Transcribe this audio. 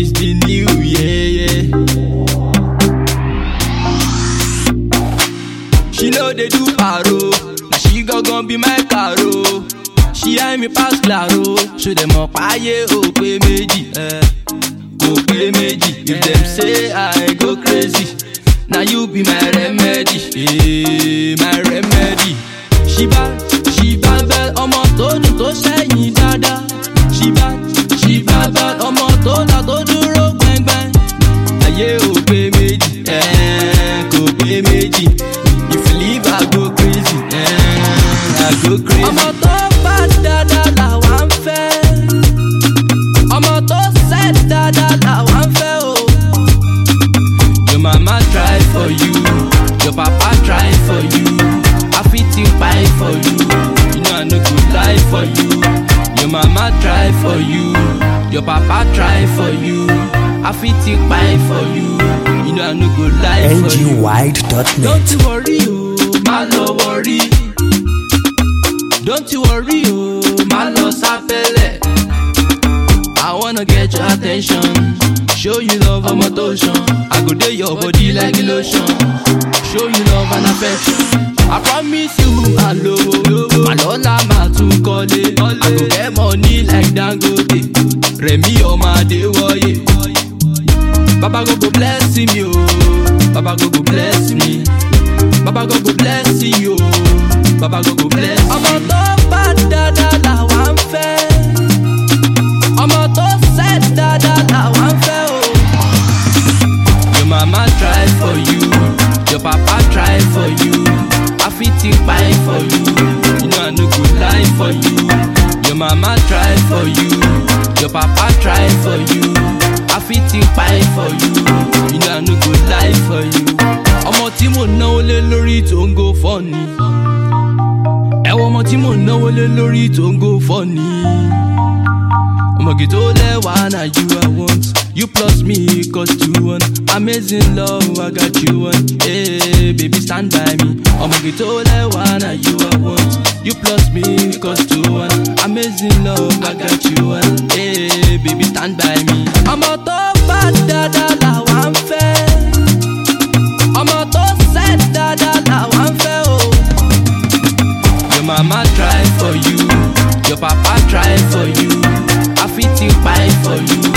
It's the new yeah. She know they do paro. Now she gon' be my caro. She hide me pass claro. Show them up, oh, pay Go. Eh. Oh, if them say I go crazy, now you be my remedy. Eh, my for you, your papa try for you. I fit think buy for you, you know I no go lie for you. Your mama try for you, your papa try for you. I fit think buy for you, you know I no go lie for you. Don't you worry, oh, má lọ worry. Don't you worry, oh, I wanna get your attention. Show you love and motion. I go dey your body like lotion. Show you love and affection. I promise you, my love. My lola, my tún kọ́lé. I go get money like Dangote. Rẹ̀mí ọmọ Adéwọ̀yé. Baba go go bless me, oh. Baba go go bless i think buy for you you know i no go lie for you your mama try for you your papa try for you i fit think buy for you you know i no go lie for you. ọmọ tí mo náwó lé lórí ń go fọ́ọ̀nì ẹ̀wọ̀n ọmọ tí mo náwó lé lórí ń go fọ́ọ̀nì. Ọmọge tó lẹ́wà na you I want. You plus me equals to one. Amazing love, I got you one. Hey, baby stand by me. Ọmọge tó lẹ́wà na you I want. You plus me equals to one. Amazing love, I got you one. Hey, baby stand by me. I'ma bá dáadáa làwa ń fẹ́. Ọmọ tó set dáadáa làwa ń fẹ́ o. Oh. Your mama try for you, your papa try for you. I fit think buy for you, you